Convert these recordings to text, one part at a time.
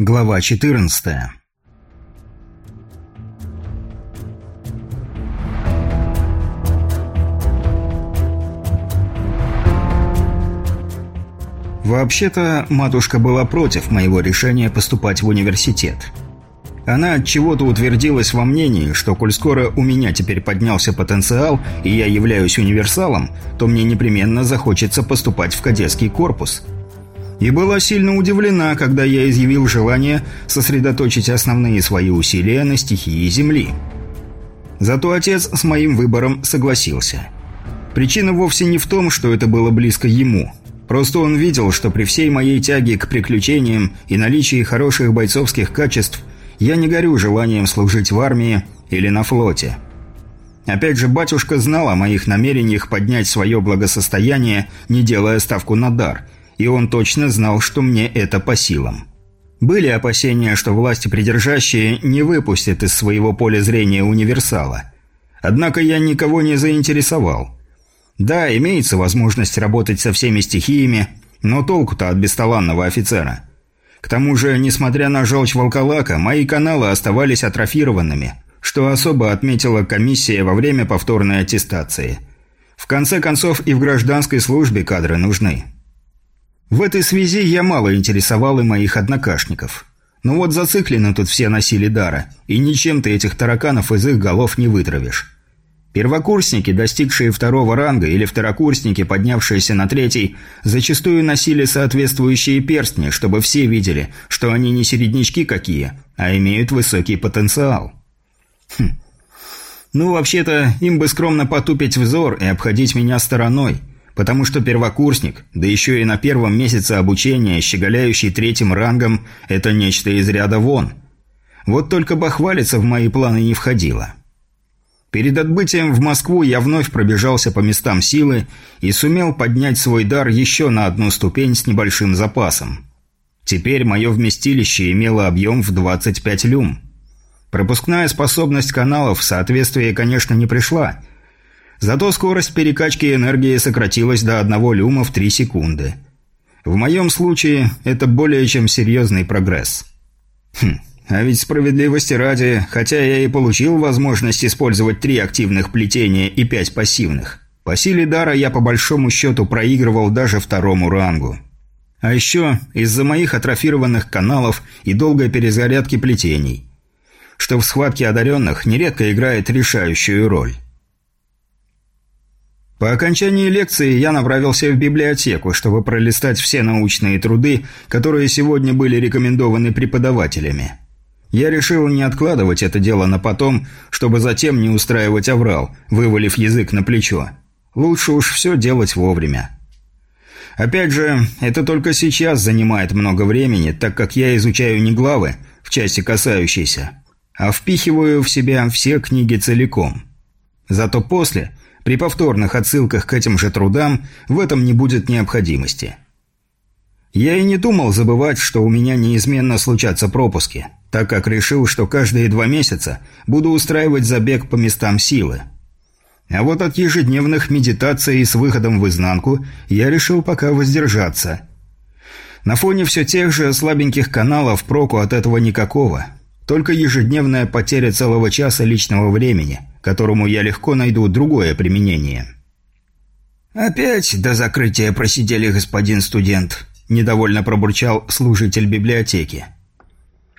Глава 14 Вообще-то, матушка была против моего решения поступать в университет. Она от чего-то утвердилась во мнении, что коль скоро у меня теперь поднялся потенциал, и я являюсь универсалом, то мне непременно захочется поступать в кадетский корпус – и была сильно удивлена, когда я изъявил желание сосредоточить основные свои усилия на стихии Земли. Зато отец с моим выбором согласился. Причина вовсе не в том, что это было близко ему. Просто он видел, что при всей моей тяге к приключениям и наличии хороших бойцовских качеств я не горю желанием служить в армии или на флоте. Опять же, батюшка знал о моих намерениях поднять свое благосостояние, не делая ставку на дар – и он точно знал, что мне это по силам. Были опасения, что власти придержащие не выпустят из своего поля зрения универсала. Однако я никого не заинтересовал. Да, имеется возможность работать со всеми стихиями, но толку-то от бесталанного офицера. К тому же, несмотря на желчь волколака, мои каналы оставались атрофированными, что особо отметила комиссия во время повторной аттестации. В конце концов, и в гражданской службе кадры нужны. В этой связи я мало интересовал и моих однокашников. Но вот зациклены тут все носили дара, и ничем ты этих тараканов из их голов не вытравишь. Первокурсники, достигшие второго ранга, или второкурсники, поднявшиеся на третий, зачастую носили соответствующие перстни, чтобы все видели, что они не середнячки какие, а имеют высокий потенциал. Хм. Ну, вообще-то, им бы скромно потупить взор и обходить меня стороной – Потому что первокурсник, да еще и на первом месяце обучения, щеголяющий третьим рангом, это нечто из ряда вон. Вот только бахвалиться в мои планы не входило. Перед отбытием в Москву я вновь пробежался по местам силы и сумел поднять свой дар еще на одну ступень с небольшим запасом. Теперь мое вместилище имело объем в 25 люм. Пропускная способность каналов в соответствие, конечно, не пришла – Зато скорость перекачки энергии сократилась до одного люма в 3 секунды. В моем случае это более чем серьезный прогресс. Хм, а ведь справедливости ради, хотя я и получил возможность использовать три активных плетения и пять пассивных, по силе дара я по большому счету проигрывал даже второму рангу. А еще из-за моих атрофированных каналов и долгой перезарядки плетений, что в схватке одаренных нередко играет решающую роль. По окончании лекции я направился в библиотеку, чтобы пролистать все научные труды, которые сегодня были рекомендованы преподавателями. Я решил не откладывать это дело на потом, чтобы затем не устраивать аврал, вывалив язык на плечо. Лучше уж все делать вовремя. Опять же, это только сейчас занимает много времени, так как я изучаю не главы, в части касающейся, а впихиваю в себя все книги целиком. Зато после при повторных отсылках к этим же трудам в этом не будет необходимости. Я и не думал забывать, что у меня неизменно случатся пропуски, так как решил, что каждые два месяца буду устраивать забег по местам силы. А вот от ежедневных медитаций с выходом в изнанку я решил пока воздержаться. На фоне все тех же слабеньких каналов проку от этого никакого – только ежедневная потеря целого часа личного времени, которому я легко найду другое применение. «Опять до закрытия просидели, господин студент», – недовольно пробурчал служитель библиотеки.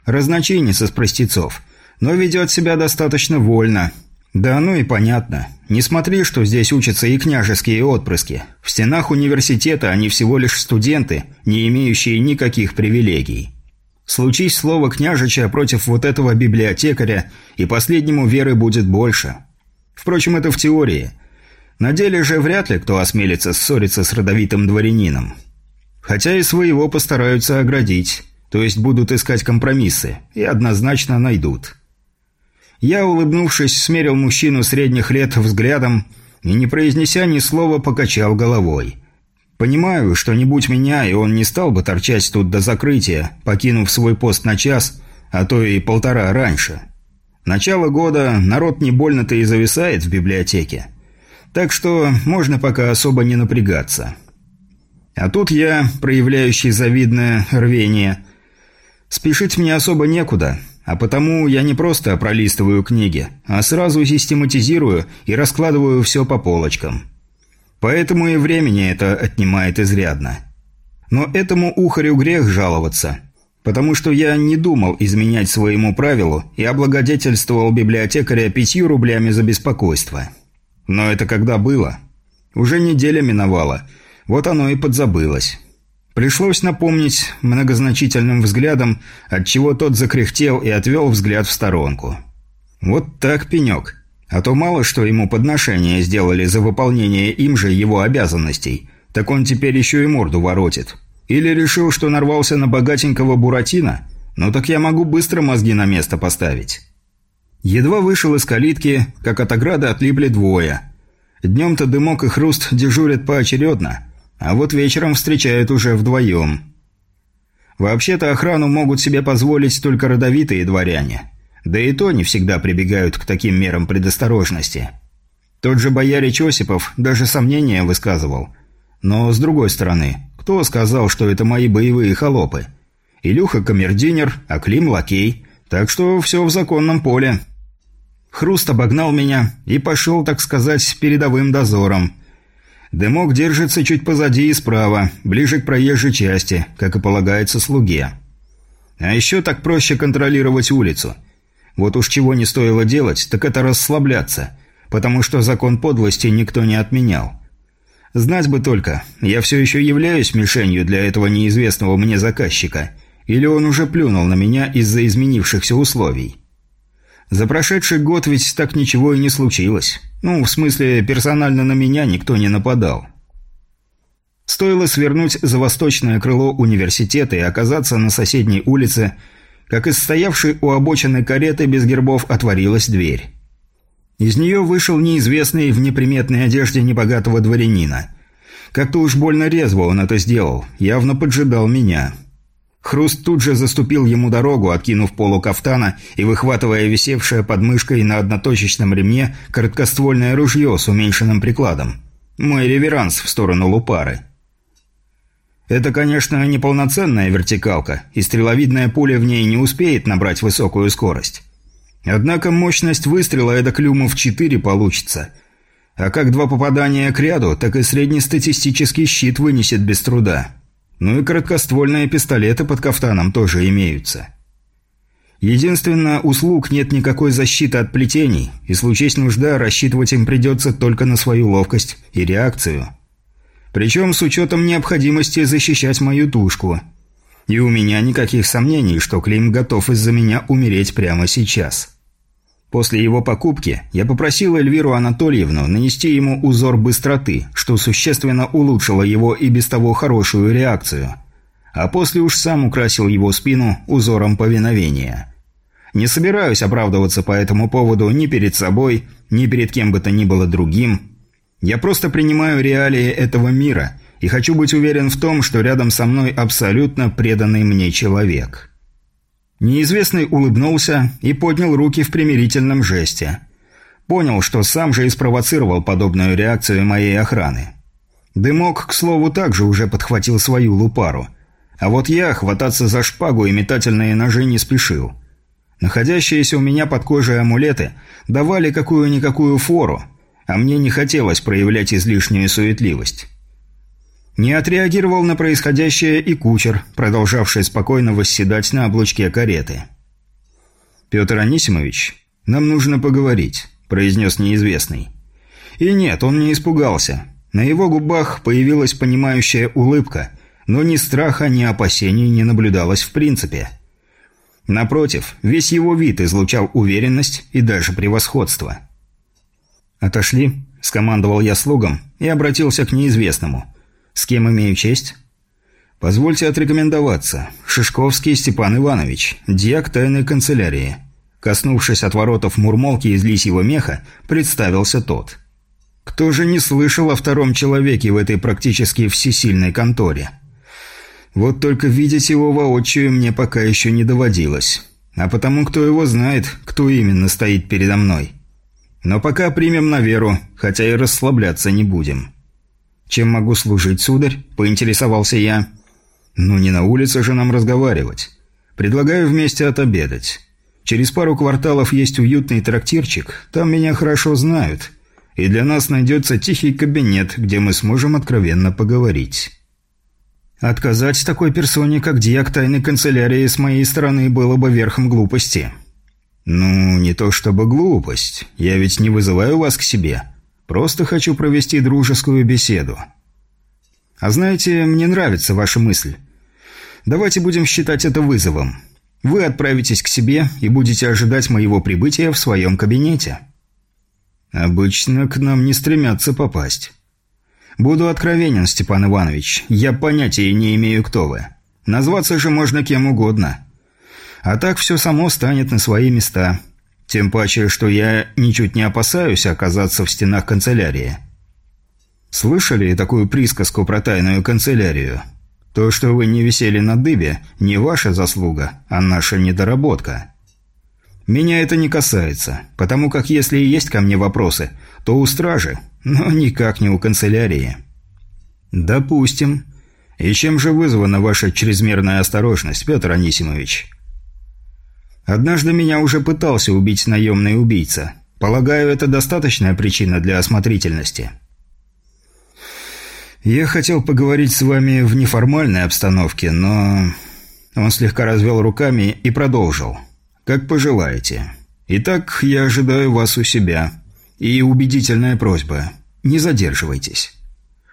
Разночинец из простецов, но ведет себя достаточно вольно. Да ну и понятно. Не смотри, что здесь учатся и княжеские отпрыски. В стенах университета они всего лишь студенты, не имеющие никаких привилегий. Случись слово княжича против вот этого библиотекаря, и последнему веры будет больше. Впрочем, это в теории. На деле же вряд ли кто осмелится ссориться с родовитым дворянином. Хотя и своего постараются оградить, то есть будут искать компромиссы, и однозначно найдут. Я, улыбнувшись, смерил мужчину средних лет взглядом и, не произнеся ни слова, покачал головой – Понимаю, что не будь меня, и он не стал бы торчать тут до закрытия, покинув свой пост на час, а то и полтора раньше. Начало года народ не больно-то и зависает в библиотеке. Так что можно пока особо не напрягаться. А тут я, проявляющий завидное рвение, Спешить мне особо некуда, а потому я не просто пролистываю книги, а сразу систематизирую и раскладываю все по полочкам. Поэтому и времени это отнимает изрядно. Но этому ухарю грех жаловаться, потому что я не думал изменять своему правилу и облагодетельствовал библиотекаря пятью рублями за беспокойство. Но это когда было? Уже неделя миновала, вот оно и подзабылось. Пришлось напомнить многозначительным взглядом, отчего тот закряхтел и отвел взгляд в сторонку. Вот так пенек. А то мало что ему подношение сделали за выполнение им же его обязанностей, так он теперь еще и морду воротит. Или решил, что нарвался на богатенького Буратино? Ну так я могу быстро мозги на место поставить. Едва вышел из калитки, как от ограды отлипли двое. Днем-то дымок и хруст дежурят поочередно – а вот вечером встречают уже вдвоем. Вообще-то охрану могут себе позволить только родовитые дворяне. Да и то не всегда прибегают к таким мерам предосторожности. Тот же боярич Осипов даже сомнения высказывал. Но с другой стороны, кто сказал, что это мои боевые холопы? Илюха камердинер, а Клим лакей, так что все в законном поле. Хруст обогнал меня и пошел, так сказать, передовым дозором – Дымок держится чуть позади и справа, ближе к проезжей части, как и полагается слуге. А еще так проще контролировать улицу. Вот уж чего не стоило делать, так это расслабляться, потому что закон подлости никто не отменял. Знать бы только, я все еще являюсь мишенью для этого неизвестного мне заказчика, или он уже плюнул на меня из-за изменившихся условий. За прошедший год ведь так ничего и не случилось. Ну, в смысле, персонально на меня никто не нападал. Стоило свернуть за восточное крыло университета и оказаться на соседней улице, как из стоявшей у обочины кареты без гербов отворилась дверь. Из нее вышел неизвестный в неприметной одежде небогатого дворянина. Как-то уж больно резво он это сделал, явно поджидал меня. Хруст тут же заступил ему дорогу, откинув полу кафтана и выхватывая висевшее под мышкой на одноточечном ремне короткоствольное ружье с уменьшенным прикладом. Мой реверанс в сторону Лупары. Это, конечно, неполноценная вертикалка, и стреловидная пуля в ней не успеет набрать высокую скорость. Однако мощность выстрела это клюмов 4 получится. А как два попадания к ряду, так и среднестатистический щит вынесет без труда. Ну и короткоствольные пистолеты под кафтаном тоже имеются. Единственно, услуг нет никакой защиты от плетений, и случись нужда, рассчитывать им придется только на свою ловкость и реакцию. Причем с учетом необходимости защищать мою тушку. И у меня никаких сомнений, что Клим готов из-за меня умереть прямо сейчас. После его покупки я попросил Эльвиру Анатольевну нанести ему узор быстроты, что существенно улучшило его и без того хорошую реакцию. А после уж сам украсил его спину узором повиновения. Не собираюсь оправдываться по этому поводу ни перед собой, ни перед кем бы то ни было другим. Я просто принимаю реалии этого мира и хочу быть уверен в том, что рядом со мной абсолютно преданный мне человек». Неизвестный улыбнулся и поднял руки в примирительном жесте. Понял, что сам же и спровоцировал подобную реакцию моей охраны. Дымок, к слову, также уже подхватил свою лупару. А вот я хвататься за шпагу и метательные ножи не спешил. Находящиеся у меня под кожей амулеты давали какую-никакую фору, а мне не хотелось проявлять излишнюю суетливость. Не отреагировал на происходящее и кучер, продолжавший спокойно восседать на облучке кареты. «Петр Анисимович, нам нужно поговорить», – произнес неизвестный. И нет, он не испугался. На его губах появилась понимающая улыбка, но ни страха, ни опасений не наблюдалось в принципе. Напротив, весь его вид излучал уверенность и даже превосходство. «Отошли», – скомандовал я слугам и обратился к неизвестному – «С кем имею честь?» «Позвольте отрекомендоваться. Шишковский Степан Иванович, диак тайной канцелярии». Коснувшись от воротов мурмолки из лисьего меха, представился тот. «Кто же не слышал о втором человеке в этой практически всесильной конторе?» «Вот только видеть его воочию мне пока еще не доводилось. А потому кто его знает, кто именно стоит передо мной. Но пока примем на веру, хотя и расслабляться не будем». «Чем могу служить, сударь?» – поинтересовался я. «Ну, не на улице же нам разговаривать. Предлагаю вместе отобедать. Через пару кварталов есть уютный трактирчик, там меня хорошо знают, и для нас найдется тихий кабинет, где мы сможем откровенно поговорить». Отказать такой персоне, как Диак тайной канцелярии, с моей стороны было бы верхом глупости. «Ну, не то чтобы глупость. Я ведь не вызываю вас к себе. Просто хочу провести дружескую беседу. А знаете, мне нравится ваша мысль. Давайте будем считать это вызовом. Вы отправитесь к себе и будете ожидать моего прибытия в своем кабинете». «Обычно к нам не стремятся попасть». «Буду откровенен, Степан Иванович. Я понятия не имею, кто вы. Назваться же можно кем угодно. А так все само станет на свои места. Тем паче, что я ничуть не опасаюсь оказаться в стенах канцелярии. Слышали такую присказку про тайную канцелярию? То, что вы не висели на дыбе, не ваша заслуга, а наша недоработка. Меня это не касается, потому как если и есть ко мне вопросы, то у стражи, но никак не у канцелярии. Допустим. И чем же вызвана ваша чрезмерная осторожность, Петр Анисимович? Однажды меня уже пытался убить наемный убийца. Полагаю, это достаточная причина для осмотрительности. Я хотел поговорить с вами в неформальной обстановке, но... Он слегка развел руками и продолжил. Как пожелаете. Итак, я ожидаю вас у себя. И убедительная просьба. Не задерживайтесь.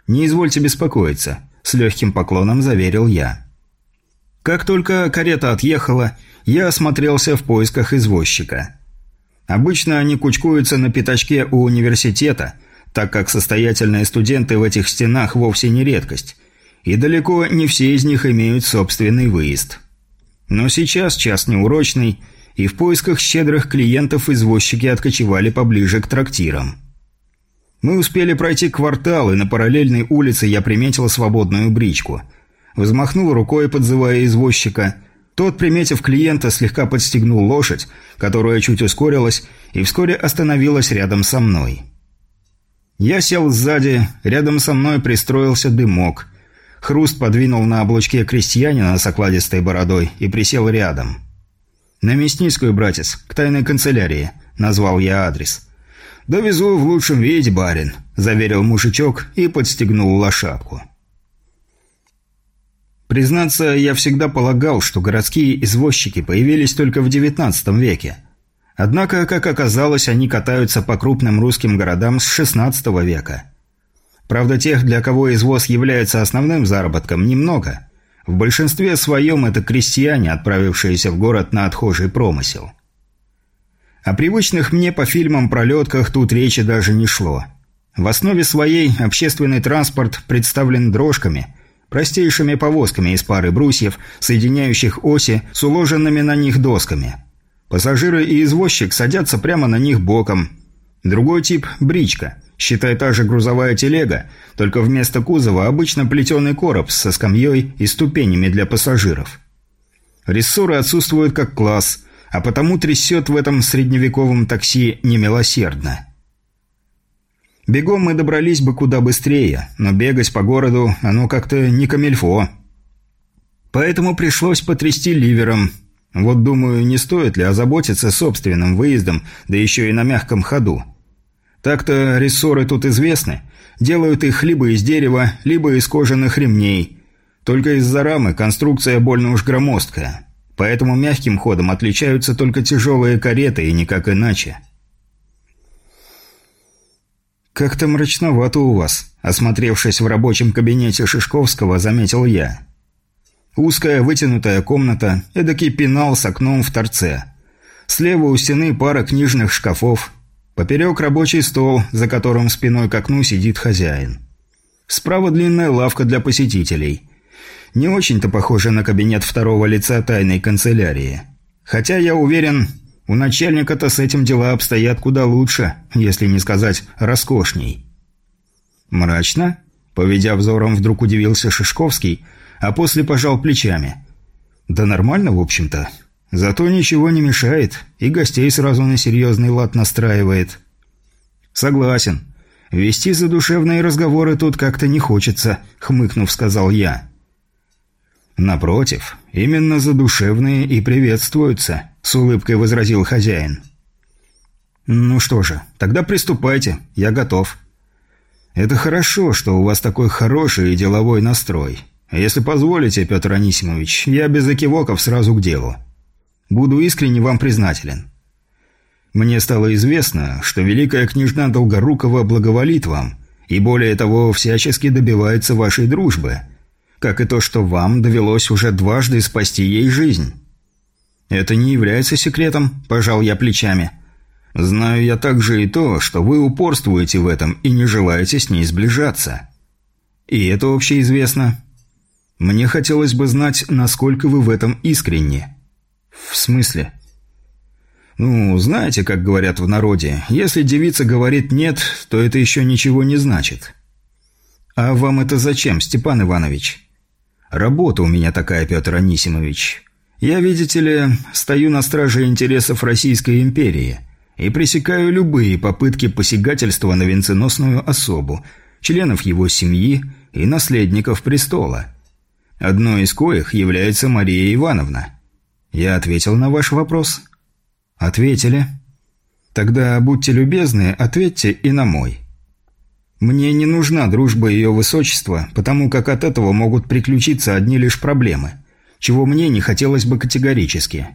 Не извольте беспокоиться, с легким поклоном заверил я. Как только карета отъехала, я осмотрелся в поисках извозчика. Обычно они кучкуются на пятачке у университета, так как состоятельные студенты в этих стенах вовсе не редкость, и далеко не все из них имеют собственный выезд. Но сейчас час неурочный, и в поисках щедрых клиентов извозчики откочевали поближе к трактирам. Мы успели пройти квартал, и на параллельной улице я приметил свободную бричку. Взмахнул рукой, подзывая извозчика – тот, приметив клиента, слегка подстегнул лошадь, которая чуть ускорилась и вскоре остановилась рядом со мной. Я сел сзади, рядом со мной пристроился дымок. Хруст подвинул на облучке крестьянина с окладистой бородой и присел рядом. «На Мясницкую, братец, к тайной канцелярии», — назвал я адрес. «Довезу в лучшем виде, барин», — заверил мужичок и подстегнул лошадку. Признаться, я всегда полагал, что городские извозчики появились только в XIX веке. Однако, как оказалось, они катаются по крупным русским городам с XVI века. Правда, тех, для кого извоз является основным заработком, немного. В большинстве своем это крестьяне, отправившиеся в город на отхожий промысел. О привычных мне по фильмам пролетках тут речи даже не шло. В основе своей общественный транспорт представлен дрожками – простейшими повозками из пары брусьев, соединяющих оси с уложенными на них досками. Пассажиры и извозчик садятся прямо на них боком. Другой тип – бричка, считай та же грузовая телега, только вместо кузова обычно плетеный короб со скамьей и ступенями для пассажиров. Рессоры отсутствуют как класс, а потому трясет в этом средневековом такси немилосердно. Бегом мы добрались бы куда быстрее, но бегать по городу оно как-то не камельфо. Поэтому пришлось потрясти ливером. Вот думаю, не стоит ли озаботиться собственным выездом, да еще и на мягком ходу. Так-то рессоры тут известны. Делают их либо из дерева, либо из кожаных ремней. Только из-за рамы конструкция больно уж громоздкая. Поэтому мягким ходом отличаются только тяжелые кареты и никак иначе. «Как-то мрачновато у вас», – осмотревшись в рабочем кабинете Шишковского, заметил я. Узкая вытянутая комната, эдакий пенал с окном в торце. Слева у стены пара книжных шкафов. Поперек рабочий стол, за которым спиной к окну сидит хозяин. Справа длинная лавка для посетителей. Не очень-то похоже на кабинет второго лица тайной канцелярии. Хотя я уверен, у начальника-то с этим дела обстоят куда лучше, если не сказать роскошней. Мрачно? Поведя взором, вдруг удивился Шишковский, а после пожал плечами. Да нормально, в общем-то. Зато ничего не мешает, и гостей сразу на серьезный лад настраивает. Согласен. Вести задушевные разговоры тут как-то не хочется, хмыкнув, сказал я. Напротив, именно задушевные и приветствуются, с улыбкой возразил хозяин. Ну что же, тогда приступайте, я готов. Это хорошо, что у вас такой хороший и деловой настрой. Если позволите, Петр Анисимович, я без экивоков сразу к делу. Буду искренне вам признателен. Мне стало известно, что великая княжна Долгорукова благоволит вам, и более того, всячески добивается вашей дружбы, как и то, что вам довелось уже дважды спасти ей жизнь. Это не является секретом, пожал я плечами. Знаю я также и то, что вы упорствуете в этом и не желаете с ней сближаться. И это общеизвестно. Мне хотелось бы знать, насколько вы в этом искренни. В смысле? Ну, знаете, как говорят в народе, если девица говорит «нет», то это еще ничего не значит. А вам это зачем, Степан Иванович? Работа у меня такая, Петр Анисимович. Я, видите ли, стою на страже интересов Российской империи и пресекаю любые попытки посягательства на венценосную особу, членов его семьи и наследников престола. Одной из коих является Мария Ивановна. Я ответил на ваш вопрос?» «Ответили». «Тогда будьте любезны, ответьте и на мой». «Мне не нужна дружба ее высочества, потому как от этого могут приключиться одни лишь проблемы, чего мне не хотелось бы категорически.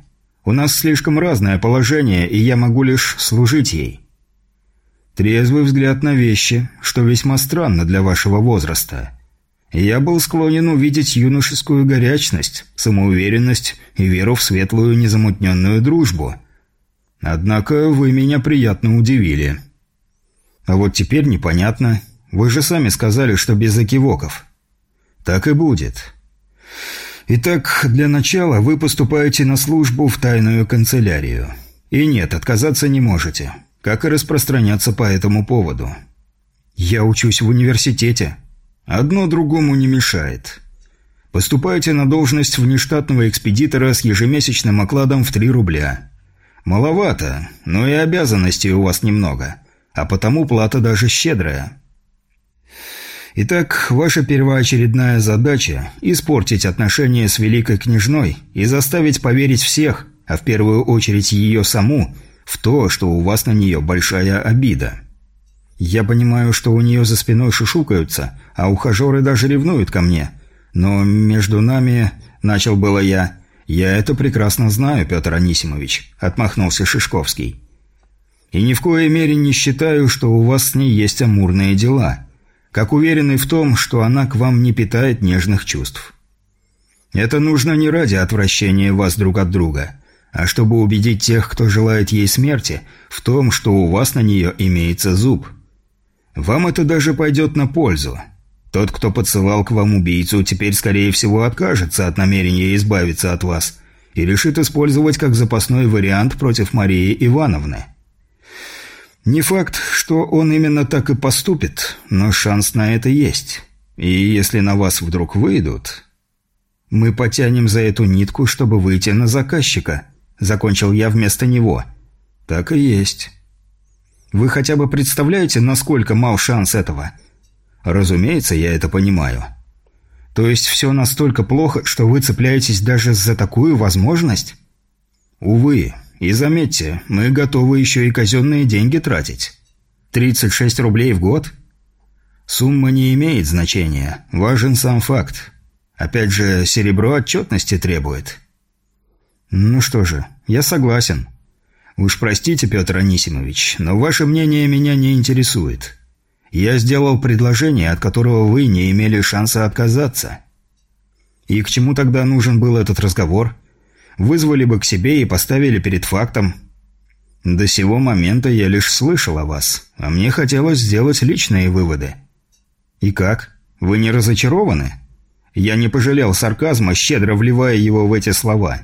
У нас слишком разное положение, и я могу лишь служить ей». Трезвый взгляд на вещи, что весьма странно для вашего возраста. Я был склонен увидеть юношескую горячность, самоуверенность и веру в светлую незамутненную дружбу – Однако вы меня приятно удивили. А вот теперь непонятно. Вы же сами сказали, что без экивоков. Так и будет. Итак, для начала вы поступаете на службу в тайную канцелярию. И нет, отказаться не можете. Как и распространяться по этому поводу. Я учусь в университете. Одно другому не мешает. Поступаете на должность внештатного экспедитора с ежемесячным окладом в 3 рубля. «Маловато, но и обязанностей у вас немного, а потому плата даже щедрая». Итак, ваша первоочередная задача – испортить отношения с великой княжной и заставить поверить всех, а в первую очередь ее саму, в то, что у вас на нее большая обида. Я понимаю, что у нее за спиной шушукаются, а ухажеры даже ревнуют ко мне. Но между нами, начал было я, «Я это прекрасно знаю, Петр Анисимович», – отмахнулся Шишковский. «И ни в коей мере не считаю, что у вас с ней есть амурные дела, как уверенный в том, что она к вам не питает нежных чувств. Это нужно не ради отвращения вас друг от друга, а чтобы убедить тех, кто желает ей смерти, в том, что у вас на нее имеется зуб. Вам это даже пойдет на пользу». Тот, кто подсылал к вам убийцу, теперь, скорее всего, откажется от намерения избавиться от вас и решит использовать как запасной вариант против Марии Ивановны. Не факт, что он именно так и поступит, но шанс на это есть. И если на вас вдруг выйдут... Мы потянем за эту нитку, чтобы выйти на заказчика. Закончил я вместо него. Так и есть. Вы хотя бы представляете, насколько мал шанс этого? Разумеется, я это понимаю. То есть все настолько плохо, что вы цепляетесь даже за такую возможность? Увы. И заметьте, мы готовы еще и казенные деньги тратить. 36 рублей в год? Сумма не имеет значения. Важен сам факт. Опять же, серебро отчетности требует. Ну что же, я согласен. Уж простите, Петр Анисимович, но ваше мнение меня не интересует. Я сделал предложение, от которого вы не имели шанса отказаться. И к чему тогда нужен был этот разговор? Вызвали бы к себе и поставили перед фактом. До сего момента я лишь слышал о вас, а мне хотелось сделать личные выводы. И как? Вы не разочарованы? Я не пожалел сарказма, щедро вливая его в эти слова.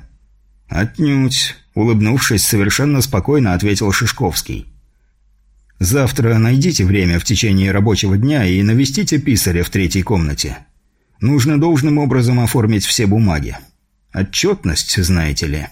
Отнюдь, улыбнувшись, совершенно спокойно ответил Шишковский. Завтра найдите время в течение рабочего дня и навестите писаря в третьей комнате. Нужно должным образом оформить все бумаги. Отчетность, знаете ли».